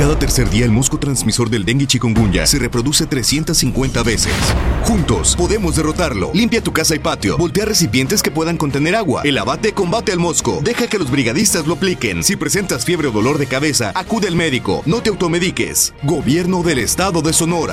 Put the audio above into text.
Cada tercer día el mosco transmisor del dengue chikungunya se reproduce 350 veces. Juntos podemos derrotarlo. Limpia tu casa y patio. Voltea recipientes que puedan contener agua. El abate combate al mosco. Deja que los brigadistas lo apliquen. Si presentas fiebre o dolor de cabeza, acude al médico. No te automediques. Gobierno del Estado de Sonora.